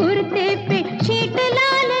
कुर्ता पे शीट लाल